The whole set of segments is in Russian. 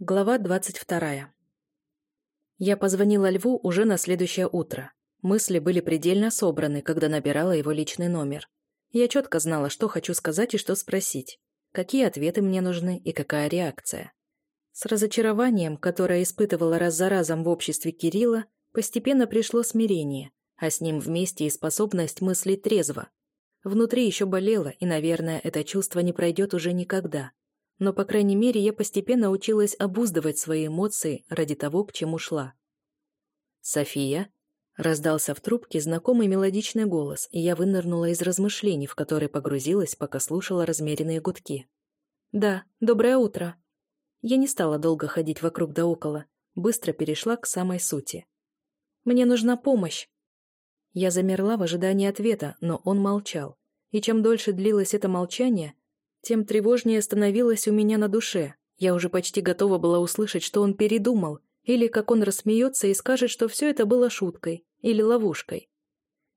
Глава двадцать вторая. Я позвонила Льву уже на следующее утро. Мысли были предельно собраны, когда набирала его личный номер. Я четко знала, что хочу сказать и что спросить. Какие ответы мне нужны и какая реакция. С разочарованием, которое испытывала раз за разом в обществе Кирилла, постепенно пришло смирение, а с ним вместе и способность мыслить трезво. Внутри еще болело, и, наверное, это чувство не пройдет уже никогда но, по крайней мере, я постепенно училась обуздывать свои эмоции ради того, к чему шла. «София?» — раздался в трубке знакомый мелодичный голос, и я вынырнула из размышлений, в которые погрузилась, пока слушала размеренные гудки. «Да, доброе утро». Я не стала долго ходить вокруг да около, быстро перешла к самой сути. «Мне нужна помощь». Я замерла в ожидании ответа, но он молчал. И чем дольше длилось это молчание, тем тревожнее становилось у меня на душе. Я уже почти готова была услышать, что он передумал, или как он рассмеется и скажет, что все это было шуткой или ловушкой.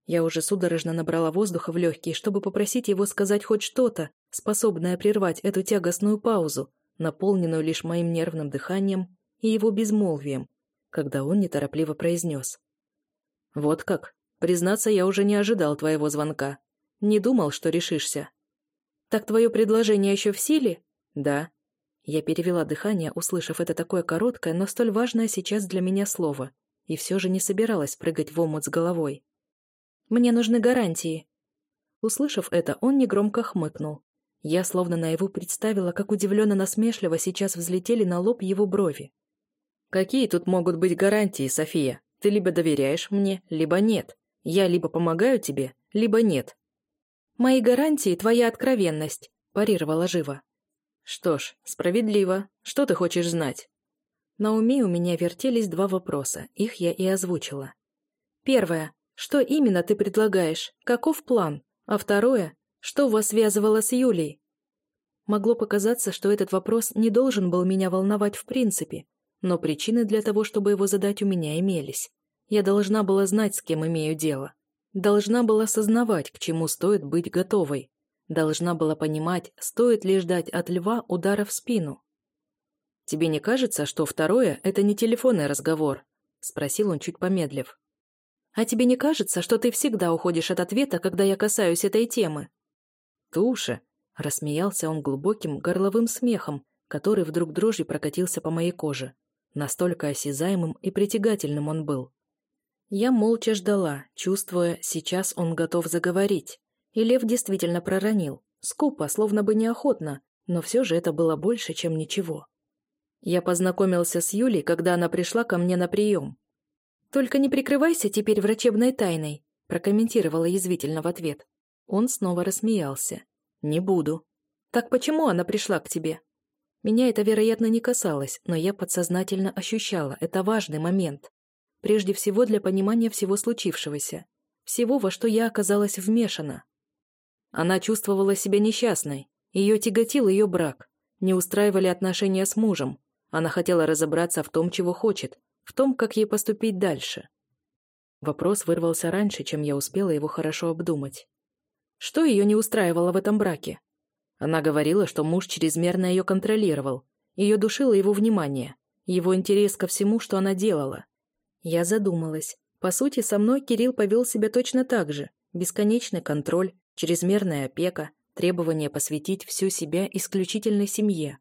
Я уже судорожно набрала воздуха в легкие, чтобы попросить его сказать хоть что-то, способное прервать эту тягостную паузу, наполненную лишь моим нервным дыханием и его безмолвием, когда он неторопливо произнес. «Вот как. Признаться, я уже не ожидал твоего звонка. Не думал, что решишься. «Так твое предложение еще в силе?» «Да». Я перевела дыхание, услышав это такое короткое, но столь важное сейчас для меня слово, и все же не собиралась прыгать в омут с головой. «Мне нужны гарантии». Услышав это, он негромко хмыкнул. Я словно наяву представила, как удивленно-насмешливо сейчас взлетели на лоб его брови. «Какие тут могут быть гарантии, София? Ты либо доверяешь мне, либо нет. Я либо помогаю тебе, либо нет. «Мои гарантии — твоя откровенность», — парировала живо. «Что ж, справедливо. Что ты хочешь знать?» На уме у меня вертелись два вопроса, их я и озвучила. Первое. Что именно ты предлагаешь? Каков план? А второе. Что вас связывало с Юлей? Могло показаться, что этот вопрос не должен был меня волновать в принципе, но причины для того, чтобы его задать, у меня имелись. Я должна была знать, с кем имею дело. Должна была сознавать, к чему стоит быть готовой. Должна была понимать, стоит ли ждать от льва удара в спину. «Тебе не кажется, что второе — это не телефонный разговор?» — спросил он, чуть помедлив. «А тебе не кажется, что ты всегда уходишь от ответа, когда я касаюсь этой темы?» «Туша!» — рассмеялся он глубоким горловым смехом, который вдруг дрожью прокатился по моей коже. Настолько осязаемым и притягательным он был. Я молча ждала, чувствуя, сейчас он готов заговорить. И лев действительно проронил. Скупо, словно бы неохотно, но все же это было больше, чем ничего. Я познакомился с Юлей, когда она пришла ко мне на прием. «Только не прикрывайся теперь врачебной тайной», прокомментировала язвительно в ответ. Он снова рассмеялся. «Не буду». «Так почему она пришла к тебе?» Меня это, вероятно, не касалось, но я подсознательно ощущала, это важный момент. Прежде всего для понимания всего случившегося. Всего, во что я оказалась вмешана. Она чувствовала себя несчастной. Ее тяготил ее брак. Не устраивали отношения с мужем. Она хотела разобраться в том, чего хочет, в том, как ей поступить дальше. Вопрос вырвался раньше, чем я успела его хорошо обдумать. Что ее не устраивало в этом браке? Она говорила, что муж чрезмерно ее контролировал. Ее душило его внимание, его интерес ко всему, что она делала. Я задумалась. По сути, со мной Кирилл повел себя точно так же. Бесконечный контроль, чрезмерная опека, требование посвятить всю себя исключительной семье.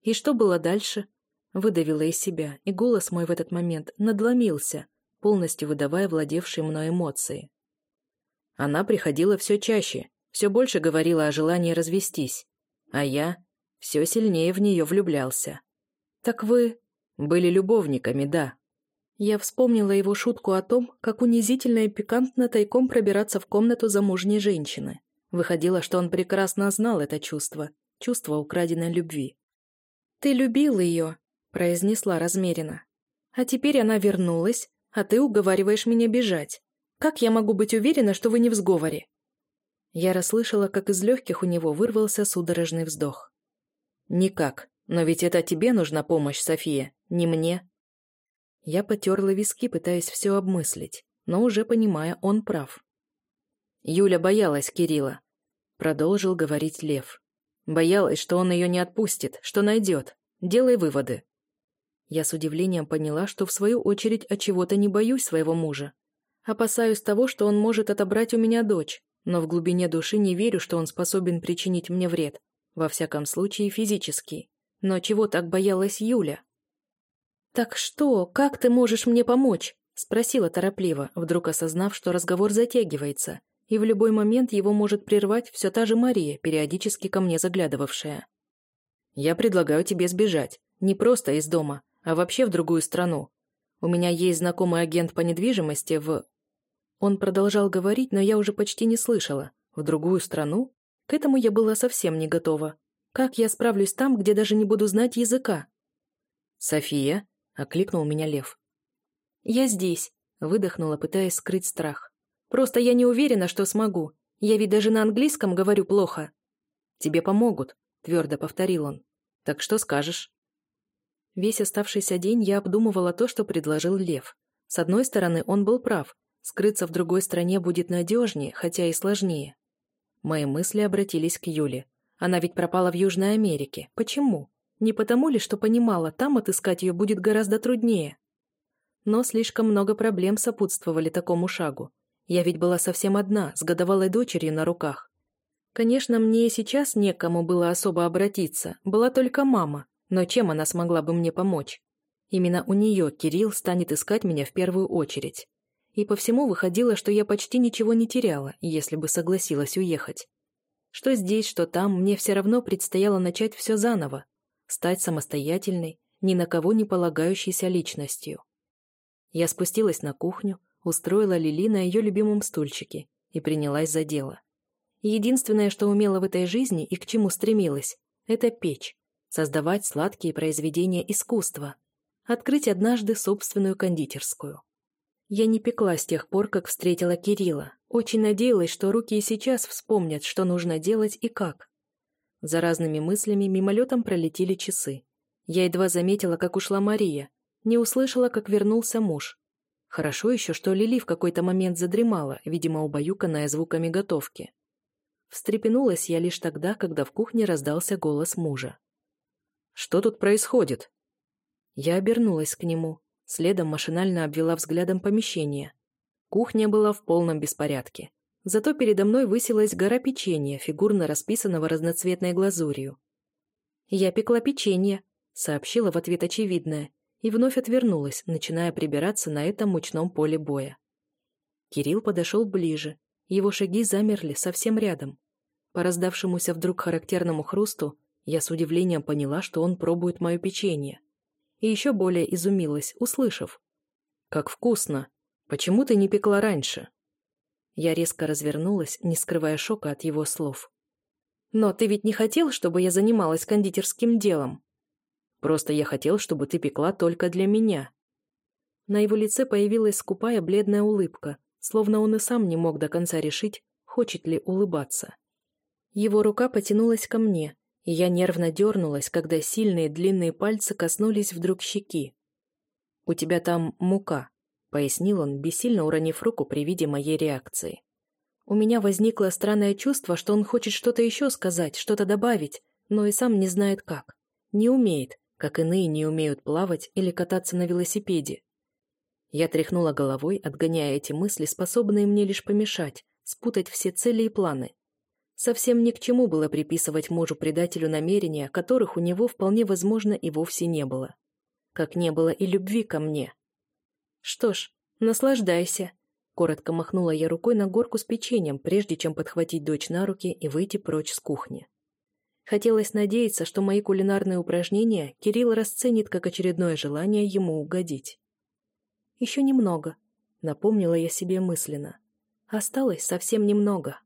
И что было дальше? Выдавила из себя, и голос мой в этот момент надломился, полностью выдавая владевшие мной эмоции. Она приходила все чаще, все больше говорила о желании развестись, а я все сильнее в нее влюблялся. «Так вы...» «Были любовниками, да», я вспомнила его шутку о том, как унизительно и пикантно тайком пробираться в комнату замужней женщины. Выходило, что он прекрасно знал это чувство, чувство украденной любви. «Ты любил ее», — произнесла размеренно. «А теперь она вернулась, а ты уговариваешь меня бежать. Как я могу быть уверена, что вы не в сговоре?» Я расслышала, как из легких у него вырвался судорожный вздох. «Никак. Но ведь это тебе нужна помощь, София, не мне. Я потерла виски, пытаясь все обмыслить, но уже понимая, он прав. Юля боялась Кирилла. Продолжил говорить Лев. Боялась, что он ее не отпустит, что найдет. Делай выводы. Я с удивлением поняла, что в свою очередь от чего-то не боюсь своего мужа. Опасаюсь того, что он может отобрать у меня дочь, но в глубине души не верю, что он способен причинить мне вред, во всяком случае физический. Но чего так боялась Юля? «Так что, как ты можешь мне помочь?» — спросила торопливо, вдруг осознав, что разговор затягивается, и в любой момент его может прервать все та же Мария, периодически ко мне заглядывавшая. «Я предлагаю тебе сбежать. Не просто из дома, а вообще в другую страну. У меня есть знакомый агент по недвижимости в...» Он продолжал говорить, но я уже почти не слышала. «В другую страну?» К этому я была совсем не готова. Как я справлюсь там, где даже не буду знать языка? «София?» — окликнул меня Лев. «Я здесь», — выдохнула, пытаясь скрыть страх. «Просто я не уверена, что смогу. Я ведь даже на английском говорю плохо». «Тебе помогут», — твердо повторил он. «Так что скажешь?» Весь оставшийся день я обдумывала то, что предложил Лев. С одной стороны, он был прав. Скрыться в другой стране будет надежнее, хотя и сложнее. Мои мысли обратились к Юле. Она ведь пропала в Южной Америке. Почему? Не потому ли, что понимала, там отыскать ее будет гораздо труднее? Но слишком много проблем сопутствовали такому шагу. Я ведь была совсем одна, с годовалой дочерью на руках. Конечно, мне и сейчас некому было особо обратиться, была только мама, но чем она смогла бы мне помочь? Именно у нее Кирилл станет искать меня в первую очередь. И по всему выходило, что я почти ничего не теряла, если бы согласилась уехать. Что здесь, что там, мне все равно предстояло начать все заново, стать самостоятельной, ни на кого не полагающейся личностью. Я спустилась на кухню, устроила Лили на ее любимом стульчике и принялась за дело. Единственное, что умела в этой жизни и к чему стремилась, это печь, создавать сладкие произведения искусства, открыть однажды собственную кондитерскую. Я не пекла с тех пор, как встретила Кирилла. Очень надеялась, что руки и сейчас вспомнят, что нужно делать и как. За разными мыслями мимолетом пролетели часы. Я едва заметила, как ушла Мария, не услышала, как вернулся муж. Хорошо еще, что Лили в какой-то момент задремала, видимо, убаюканная звуками готовки. Встрепенулась я лишь тогда, когда в кухне раздался голос мужа. «Что тут происходит?» Я обернулась к нему, следом машинально обвела взглядом помещение. Кухня была в полном беспорядке. Зато передо мной высилась гора печенья, фигурно расписанного разноцветной глазурью. «Я пекла печенье», — сообщила в ответ очевидное, и вновь отвернулась, начиная прибираться на этом мучном поле боя. Кирилл подошел ближе, его шаги замерли совсем рядом. По раздавшемуся вдруг характерному хрусту я с удивлением поняла, что он пробует мое печенье. И еще более изумилась, услышав. «Как вкусно! Почему ты не пекла раньше?» Я резко развернулась, не скрывая шока от его слов. «Но ты ведь не хотел, чтобы я занималась кондитерским делом?» Просто я хотел, чтобы ты пекла только для меня». На его лице появилась скупая бледная улыбка, словно он и сам не мог до конца решить, хочет ли улыбаться. Его рука потянулась ко мне, и я нервно дернулась, когда сильные длинные пальцы коснулись вдруг щеки. «У тебя там мука», — пояснил он, бессильно уронив руку при виде моей реакции. У меня возникло странное чувство, что он хочет что-то еще сказать, что-то добавить, но и сам не знает как. Не умеет, как иные не умеют плавать или кататься на велосипеде. Я тряхнула головой, отгоняя эти мысли, способные мне лишь помешать, спутать все цели и планы. Совсем ни к чему было приписывать мужу-предателю намерения, которых у него вполне возможно и вовсе не было. Как не было и любви ко мне. «Что ж, наслаждайся», — коротко махнула я рукой на горку с печеньем, прежде чем подхватить дочь на руки и выйти прочь с кухни. Хотелось надеяться, что мои кулинарные упражнения Кирилл расценит как очередное желание ему угодить. «Еще немного», — напомнила я себе мысленно. «Осталось совсем немного».